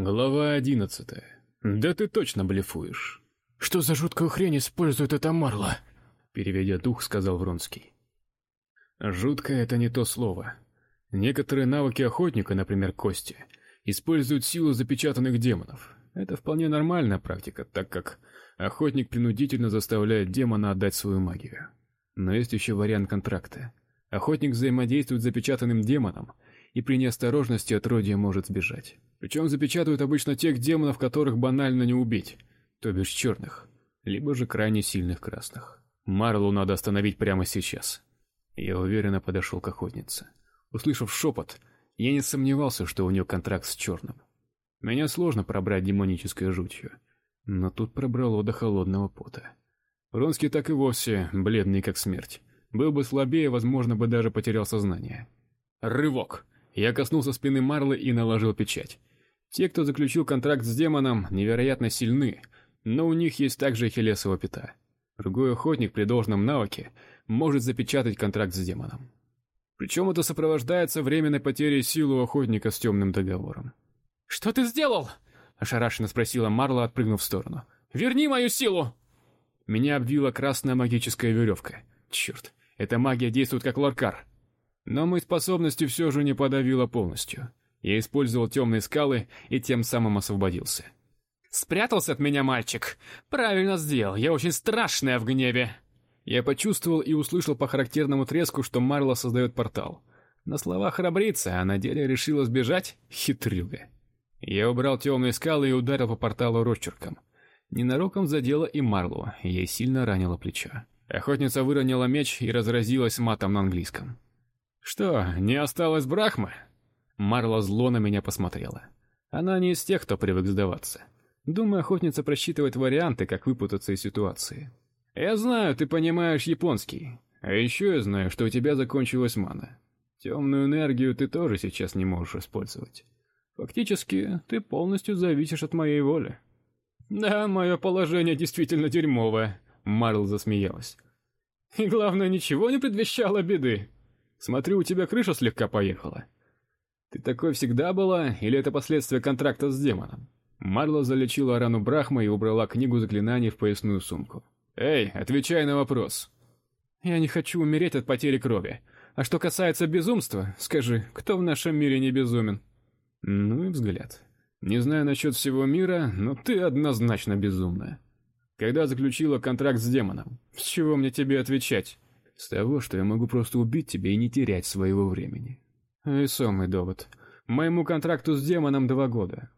Глава одиннадцатая. Да ты точно блефуешь. Что за жуткую хрень использует эта Марла? Переведя дух, сказал Вронский. Жуткое это не то слово. Некоторые навыки охотника, например, кости, используют силу запечатанных демонов. Это вполне нормальная практика, так как охотник принудительно заставляет демона отдать свою магию. Но есть еще вариант контракта. Охотник взаимодействует с запечатанным демоном, и при неосторожности отродье может сбежать. Причем запечатывают обычно тех демонов, которых банально не убить, то бишь черных, либо же крайне сильных красных. Марлу надо остановить прямо сейчас. Я уверенно подошел к охотнице. Услышав шепот, я не сомневался, что у нее контракт с черным. Меня сложно пробрать демонической жутью, но тут пробрало до холодного пота. Ронский так и вовсе бледный как смерть. Был бы слабее, возможно, бы даже потерял сознание. Рывок. Я коснулся спины Марлы и наложил печать. Те, кто заключил контракт с демоном, невероятно сильны, но у них есть также ахиллесова пята. Другой охотник при должном навыке может запечатать контракт с демоном. Причем это сопровождается временной потерей силы у охотника с темным договором. Что ты сделал? ошарашенно спросила Марла, отпрыгнув в сторону. Верни мою силу. Меня обвила красная магическая веревка. Черт, эта магия действует как ларкар. Но мои способности все же не подавила полностью. Я использовал темные скалы и тем самым освободился. Спрятался от меня мальчик. Правильно сделал. Я очень страшная в гневе. Я почувствовал и услышал по характерному треску, что Марла создает портал. На словах храбрится, а на деле решила сбежать, хитрюга. Я убрал темные скалы и ударил по порталу росчерком. Ненароком задела и Марлу, ей сильно ранило плечо. Охотница выронила меч и разразилась матом на английском. Что, не осталось Брахмы? Марла зло на меня посмотрела. Она не из тех, кто привык сдаваться. Думаю, охотница просчитывает варианты, как выпутаться из ситуации. Я знаю, ты понимаешь японский. А еще я знаю, что у тебя закончилась мана. Темную энергию ты тоже сейчас не можешь использовать. Фактически, ты полностью зависишь от моей воли. Да, мое положение действительно дерьмовое, Марл засмеялась. И главное, ничего не предвещало беды. Смотрю, у тебя крыша слегка поехала. Ты такой всегда была или это последствия контракта с демоном? Марла залечила рану Брахма и убрала книгу заклинаний в поясную сумку. Эй, отвечай на вопрос. Я не хочу умереть от потери крови. А что касается безумства, скажи, кто в нашем мире не безумен? Ну и взгляд. Не знаю насчет всего мира, но ты однозначно безумная. Когда заключила контракт с демоном? С чего мне тебе отвечать? С того, что я могу просто убить тебя и не терять своего времени. Весомый довод. Моему контракту с демоном два года.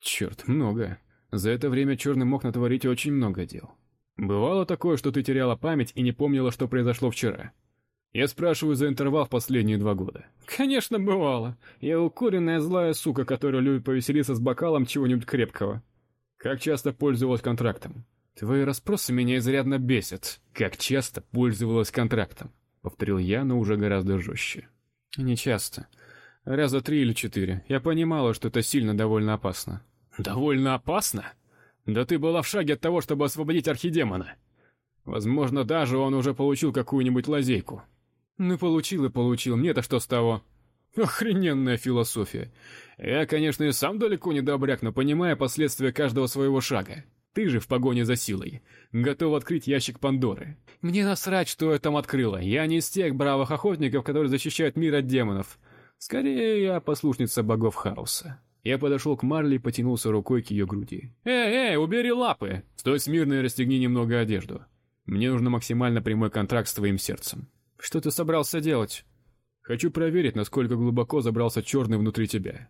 Черт, много. За это время черный мог натворить очень много дел. Бывало такое, что ты теряла память и не помнила, что произошло вчера. Я спрашиваю за интервал в последние два года. Конечно, бывало. Я укуренная злая сука, которая любит повеселиться с бокалом чего-нибудь крепкого. Как часто пользовалась контрактом? Твои расспросы меня изрядно бесят. Как часто пользовалась контрактом? повторил я, но уже гораздо жестче. Не часто. Раза три или четыре. Я понимала, что это сильно довольно опасно. Довольно опасно? Да ты была в шаге от того, чтобы освободить архидемона. Возможно, даже он уже получил какую-нибудь лазейку. Ну получил и получил, мне-то что с того? Охрененная философия. Я, конечно, и сам далеко не добряк, но понимаю последствия каждого своего шага. Ты же в погоне за силой, готов открыть ящик Пандоры. Мне насрать, что я там открыла. Я не из тех бравых охотников, которые защищают мир от демонов. Скорее, я послушница богов хаоса. Я подошел к Марли и потянулся рукой к ее груди. Эй, эй, убери лапы. Стой смирно и расстегни немного одежду. Мне нужно максимально прямой контракт с твоим сердцем. Что ты собрался делать? Хочу проверить, насколько глубоко забрался черный внутри тебя.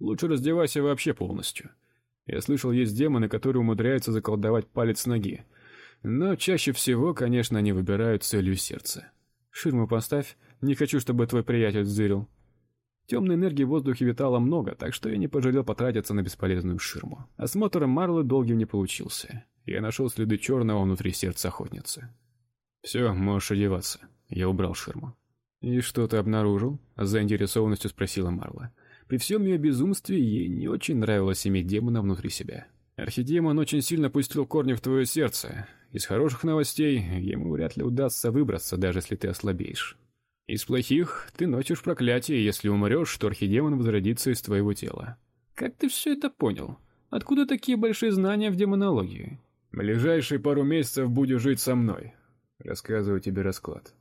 Лучше раздевайся вообще полностью. Я слышал, есть демоны, которые умудряются заколдовать палец ноги. Но чаще всего, конечно, они выбирают целью сердца. Ширму поставь, не хочу, чтобы твой приятель сдырил. Темной энергии в воздухе витало много, так что я не пожалел потратиться на бесполезную ширму. Осмотр Марлы долгим не получился. Я нашел следы черного внутри сердца охотницы. «Все, можешь одеваться. Я убрал ширму. И что ты обнаружил? с заинтересованностью спросила Марла. При всем ее безумстве ей не очень нравилось иметь демона внутри себя. Архидемон очень сильно пустил корни в твое сердце. Из хороших новостей ему вряд ли удастся выбраться, даже если ты ослабеешь. Из плохих ты носишь проклятие, если умрешь, что архидемон возродится из твоего тела. Как ты все это понял? Откуда такие большие знания в демонологии? Ближайшие пару месяцев будешь жить со мной. Рассказываю тебе расклад.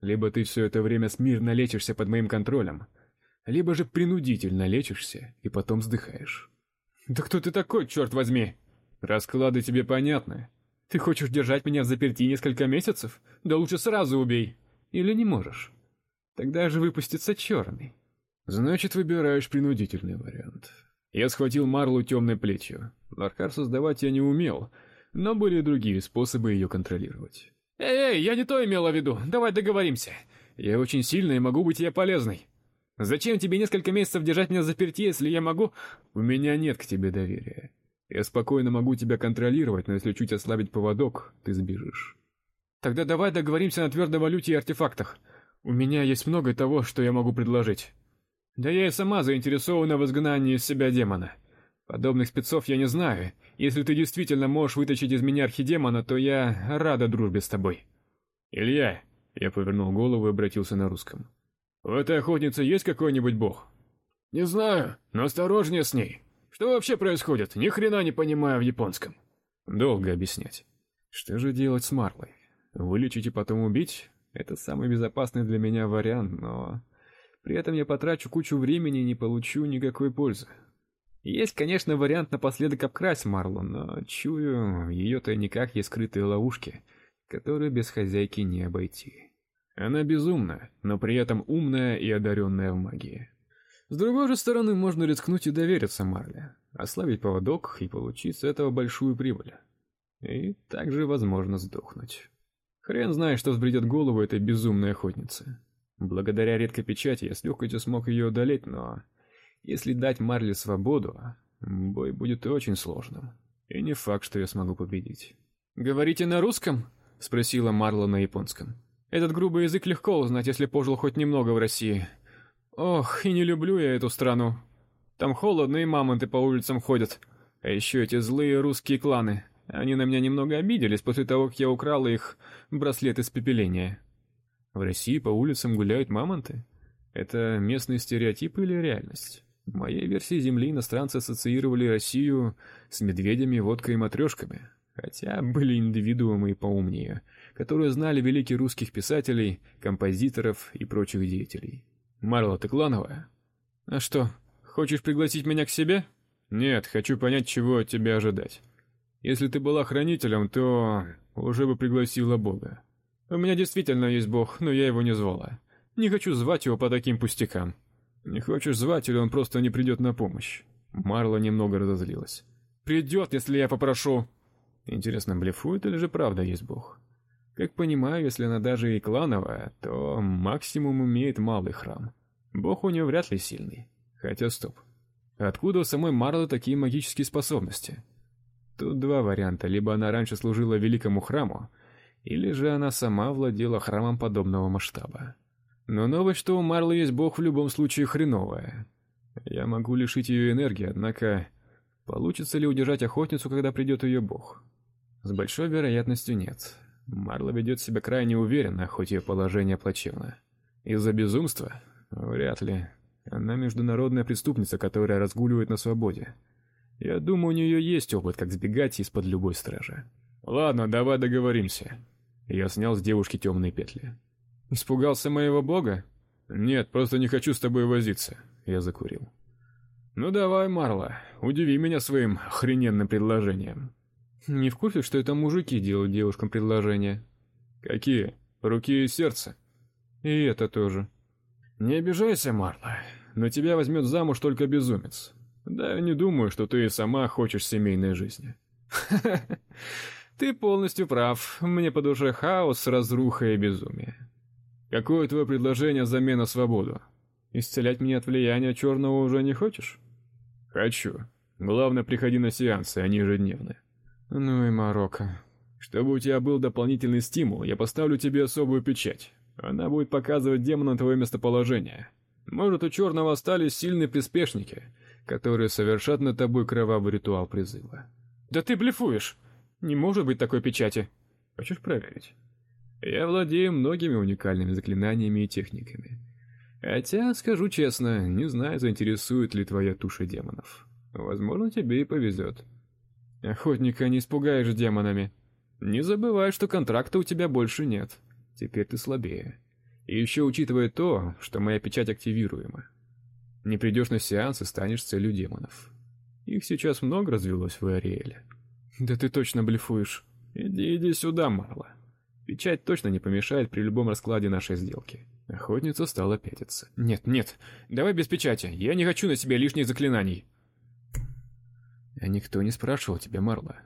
Либо ты все это время смирно лечишься под моим контролем, либо же принудительно лечишься и потом сдыхаешь. Да кто ты такой, черт возьми? Расклады тебе понятны. Ты хочешь держать меня в заперти несколько месяцев? Да лучше сразу убей. Или не можешь? Тогда же выпустится черный. Значит, выбираешь принудительный вариант. Я схватил Марлу темной плетью. Ларкар создавать я не умел, но были и другие способы ее контролировать. Эй, эй, я не то имела в виду. Давай договоримся. Я очень сильный и могу быть тебе полезной. Зачем тебе несколько месяцев держать меня заперти, если я могу? У меня нет к тебе доверия. Я спокойно могу тебя контролировать, но если чуть ослабить поводок, ты сбежишь. Тогда давай договоримся на твердой валюте и артефактах. У меня есть много того, что я могу предложить. Да я и сама заинтересована в изгнании из себя демона. Подобных спецов я не знаю. Если ты действительно можешь вытащить из меня архидемона, то я рада дружбе с тобой. Илья, я повернул голову и обратился на русском. В этой охотнице есть какой-нибудь бог? Не знаю, но осторожнее с ней. Что вообще происходит? Ни хрена не понимаю в японском. Долго объяснять. Что же делать с Марлой? Вылечить и потом убить это самый безопасный для меня вариант, но при этом я потрачу кучу времени и не получу никакой пользы. Есть, конечно, вариант напоследок обкрасть Марлу, но чую, ее тайниках есть скрытые ловушки, которые без хозяйки не обойти. Она безумна, но при этом умная и одаренная в магии. С другой же стороны, можно рискнуть и довериться Марле, ослабить поводок и получить с этого большую прибыль. И также, возможно, сдохнуть. Хрен знает, что взбредет голову этой безумной охотницы. Благодаря редкой печати я с легкостью смог ее одолеть, но если дать Марле свободу, бой будет очень сложным. И не факт, что я смогу победить. Говорите на русском? спросила Марла на японском. Этот грубый язык легко узнать, если пожил хоть немного в России. Ох, и не люблю я эту страну. Там холодно и мамонты по улицам ходят. А еще эти злые русские кланы. Они на меня немного обиделись после того, как я украла их браслет испепеления. В России по улицам гуляют мамонты. Это местный стереотип или реальность? В моей версии Земли иностранцы ассоциировали Россию с медведями, водкой и матрешками. Хотя были индивидуумы и поумнее, которые знали великих русских писателей, композиторов и прочих деятелей. Марла, ты клановая? А что, хочешь пригласить меня к себе? Нет, хочу понять, чего от тебя ожидать. Если ты была хранителем, то уже бы пригласила Бога. У меня действительно есть Бог, но я его не звала. Не хочу звать его по таким пустякам. Не хочешь звать, или он просто не придет на помощь? Марла немного разозлилась. Придет, если я попрошу. Интересно, блефует или же правда есть Бог? Как понимаю, если она даже и клановая, то максимум имеет малый храм. Бог у нее вряд ли сильный. Хотя стоп. Откуда у самой Марлы такие магические способности? Тут два варианта: либо она раньше служила великому храму, или же она сама владела храмом подобного масштаба. Но новость, что у Марлы есть бог, в любом случае хреновая. Я могу лишить ее энергии, однако получится ли удержать охотницу, когда придет ее бог? С большой вероятностью нет. Марла ведет себя крайне уверенно, хоть ее положение плачевно. Из-за безумства? Вряд ли. Она международная преступница, которая разгуливает на свободе. Я думаю, у нее есть опыт, как сбегать из-под любой стражи. Ладно, давай договоримся. Я снял с девушки темные петли. Испугался моего бога? Нет, просто не хочу с тобой возиться. Я закурил. Ну давай, Марла, удиви меня своим охрененным предложением. Не в курсе, что это мужики делают девушкам предложения. Какие? Руки и сердце. И это тоже. Не обижайся, Марла, но тебя возьмет замуж только безумец. Да, я не думаю, что ты сама хочешь семейной жизни. Ты полностью прав. Мне по душе хаос, разруха и безумие. Какое твое предложение взамен на свободу? Исцелять меня от влияния черного уже не хочешь? Хочу. Главное, приходи на сеансы, они ежедневные. Ну и Марокко. Чтобы у тебя был дополнительный стимул, я поставлю тебе особую печать. Она будет показывать демонам твое местоположение. Может, у черного остались сильные приспешники, которые совершат над тобой кровавый ритуал призыва. Да ты блефуешь. Не может быть такой печати. Хочешь проверить? Я владею многими уникальными заклинаниями и техниками. Хотя, скажу честно, не знаю, заинтересует ли твоя туша демонов. Возможно, тебе и повезет. Охотника не испугаешь демонами. Не забывай, что контракта у тебя больше нет. Теперь ты слабее. И еще учитывая то, что моя печать активируема. Не придешь на сеанс и станешь целью демонов. Их сейчас много развелось в Ариэле. Да ты точно блефуешь. Иди, иди сюда, Марла. Печать точно не помешает при любом раскладе нашей сделки. Охотница стала пятиться. Нет, нет. Давай без печати. Я не хочу на себе лишних заклинаний. А никто не спрашивал тебя, Марла.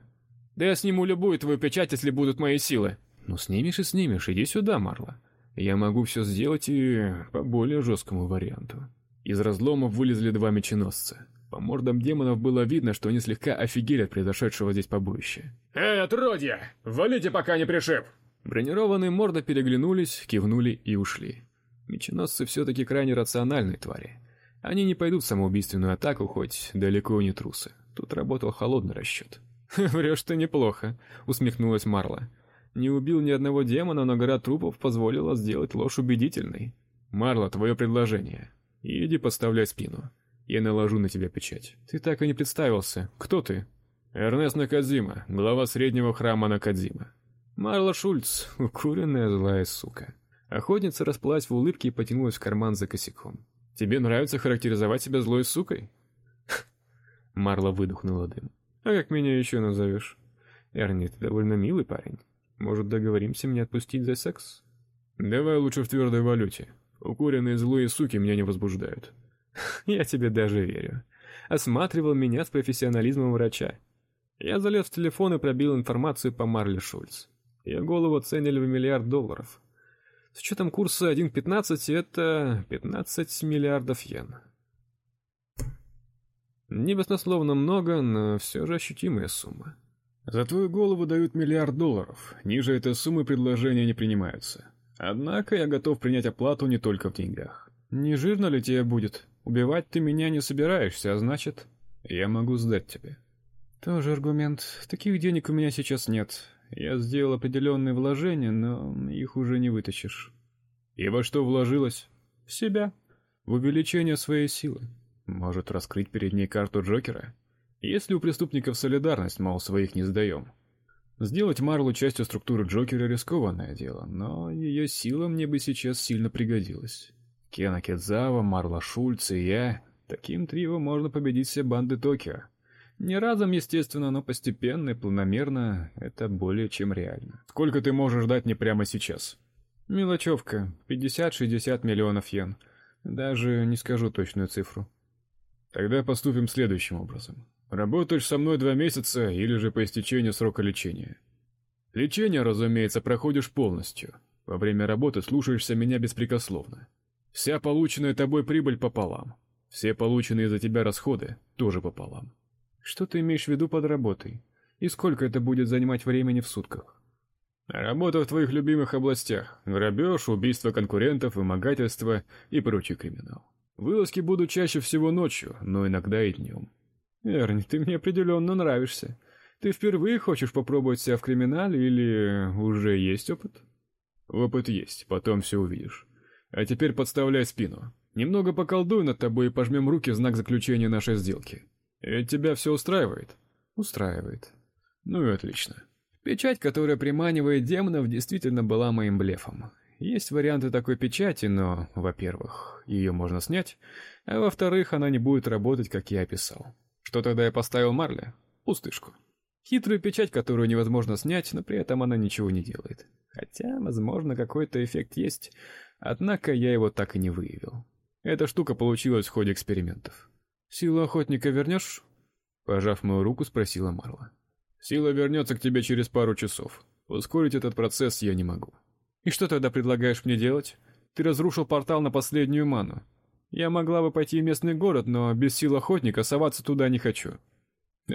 Да я сниму любую твою печать, если будут мои силы. Ну снимешь и снимешь. Иди сюда, Марла. Я могу все сделать и по более жесткому варианту. Из разломов вылезли два меченосца. По мордам демонов было видно, что они слегка офигели от произошедшего здесь побоища. «Эй, отродья! Валите, пока не пришиб!» Бронированные морды переглянулись, кивнули и ушли. Меченосцы все-таки крайне рациональные твари. Они не пойдут в самоубийственную атаку, хоть далеко не трусы. Тут работал холодный расчет. «Врешь ты неплохо», — усмехнулась Марла. «Не убил ни одного демона, но гора трупов позволила сделать ложь убедительной. Марла, твое предложение. Иди подставляй спину. Я наложу на тебя печать. Ты так и не представился. Кто ты?» «Эрнест Накадзима, глава среднего храма Накадзима». Марла Шульц, укуренная злая сука. Охотница расплылась в улыбке и потянулась в карман за косяком. «Тебе нравится характеризовать себя злой сукой?» Марла выдохнула дым. «А как меня еще назовешь? Эрни, ты довольно милый парень. Может, договоримся мне отпустить за секс?» «Давай лучше в твердой валюте. Укуренные злые суки меня не возбуждают». «Я тебе даже верю. Осматривал меня с профессионализмом врача. Я залез в телефон и пробил информацию по Марле Шульц. Ее голову оценили в миллиард долларов. С учетом курса 1.15 это 15 миллиардов йен. Не баснословно много, но все же ощутимая сумма. За твою голову дают миллиард долларов. Ниже этой суммы предложения не принимаются. Однако я готов принять оплату не только в деньгах. Не жирно ли тебе будет? Убивать ты меня не собираешься, а значит, я могу сдать тебе. Тоже аргумент. Таких денег у меня сейчас нет. Я сделал определенные вложения, но их уже не вытащишь. И во что вложилась? В себя. В увеличение своей силы. Может, раскрыть перед ней карту Джокера? Есть ли у преступников солидарность, мол, своих не сдаем? Сделать Марлу частью структуры Джокера рискованное дело, но ее сила мне бы сейчас сильно пригодилась. Кена Кедзава, Марла Шульц и я. Таким трио можно победить все банды Токио. Не разом, естественно, но постепенно и планомерно это более чем реально. Сколько ты можешь дать мне прямо сейчас? Мелочевка, 50-60 миллионов йен. Даже не скажу точную цифру. Тогда поступим следующим образом. Работаешь со мной два месяца или же по истечению срока лечения. Лечение, разумеется, проходишь полностью. Во время работы слушаешься меня беспрекословно. Вся полученная тобой прибыль пополам. Все полученные за тебя расходы тоже пополам. Что ты имеешь в виду под работой? И сколько это будет занимать времени в сутках? Работа в твоих любимых областях: грабеж, убийство конкурентов, вымогательство и прочий криминал. Вылазки будут чаще всего ночью, но иногда и днем. Эрни, ты мне определенно нравишься. Ты впервые хочешь попробовать себя в криминале или уже есть опыт? Опыт есть, потом все увидишь. А теперь подставляй спину. Немного поколдуй над тобой и пожмем руки в знак заключения нашей сделки. Ведь тебя все устраивает? Устраивает. Ну и отлично. Печать, которая приманивает демонов, действительно была моим блефом. Есть варианты такой печати, но, во-первых, ее можно снять, а во-вторых, она не будет работать, как я описал. Что тогда я поставил Марле? Пустышку. Хитрую печать, которую невозможно снять, но при этом она ничего не делает. Хотя, возможно, какой-то эффект есть, однако я его так и не выявил. Эта штука получилась в ходе экспериментов. Силу охотника вернешь?» Пожав мою руку, спросила Марла. Сила вернется к тебе через пару часов. Ускорить этот процесс я не могу. И что тогда предлагаешь мне делать? Ты разрушил портал на последнюю ману. Я могла бы пойти в местный город, но без сил охотника соваться туда не хочу.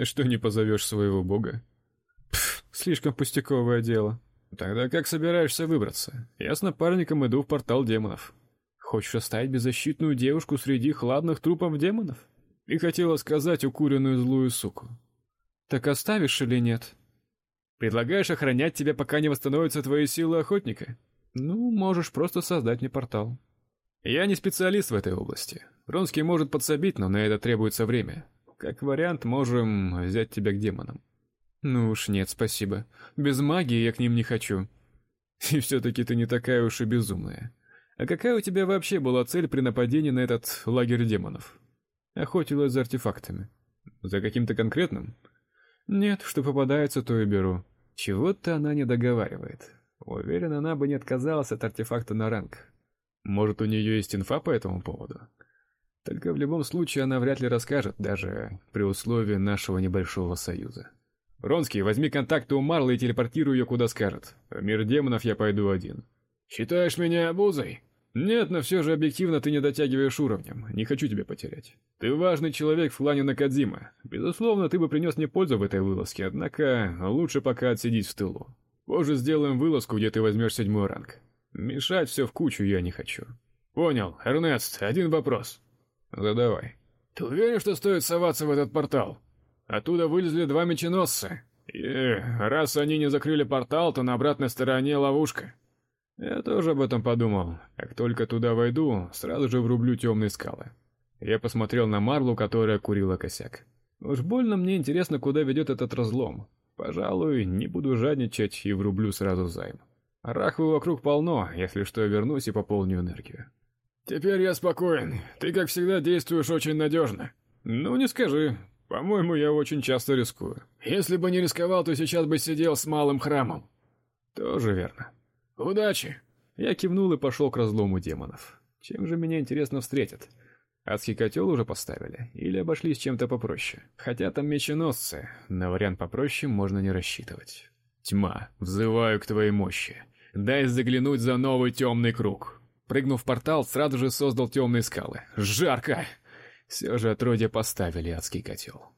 Что не позовешь своего бога? Пф, слишком пустяковое дело. Тогда как собираешься выбраться? Я с напарником иду в портал демонов. Хочешь оставить беззащитную девушку среди хладных трупов демонов? И хотела сказать укуренную злую суку. Так оставишь или нет? Предлагаешь охранять тебя, пока не восстановятся твои силы охотника? Ну, можешь просто создать мне портал. Я не специалист в этой области. Ронский может подсобить, но на это требуется время. Как вариант, можем взять тебя к демонам. Ну уж нет, спасибо. Без магии я к ним не хочу. И все таки ты не такая уж и безумная. А какая у тебя вообще была цель при нападении на этот лагерь демонов? Охотилась за артефактами. За каким-то конкретным? Нет, что попадается, то и беру. Чего-то она не договаривает. Уверен, она бы не отказалась от артефакта на ранг. Может, у нее есть инфа по этому поводу? Только в любом случае она вряд ли расскажет, даже при условии нашего небольшого союза. Ронский, возьми контакты у Марлы и телепортируй ее куда скажет. В мир демонов я пойду один. Считаешь меня обузой? Нет, но все же объективно ты не дотягиваешь уровнем. Не хочу тебя потерять. Ты важный человек в клане Накадзима. Безусловно, ты бы принес мне пользу в этой вылазке, однако лучше пока отсидеть в тылу. Позже сделаем вылазку, где ты возьмешь седьмой ранг. Мешать все в кучу я не хочу. Понял. Эрнест, один вопрос. Задавай. Ты уверен, что стоит соваться в этот портал? Оттуда вылезли два меченосца. И раз они не закрыли портал, то на обратной стороне ловушка. Я тоже об этом подумал. Как только туда войду, сразу же врублю темные скалы. Я посмотрел на Марлу, которая курила косяк. Уж больно мне интересно, куда ведет этот разлом. Пожалуй, не буду жадничать и врублю сразу займ. Рахвы вокруг полно, если что, вернусь и пополню энергию. Теперь я спокоен. Ты, как всегда, действуешь очень надежно. Ну, не скажи. По-моему, я очень часто рискую. Если бы не рисковал, то сейчас бы сидел с малым храмом. Тоже верно. Удачи. Я кивнул и пошел к разлому демонов. Чем же меня интересно встретят? Адский котел уже поставили или обошлись чем-то попроще? Хотя там меченосцы, на вариант попроще можно не рассчитывать. Тьма, взываю к твоей мощи. Дай заглянуть за новый темный круг. Прыгнув в портал, сразу же создал темные скалы. Жарко. Все же отродья поставили адский котел.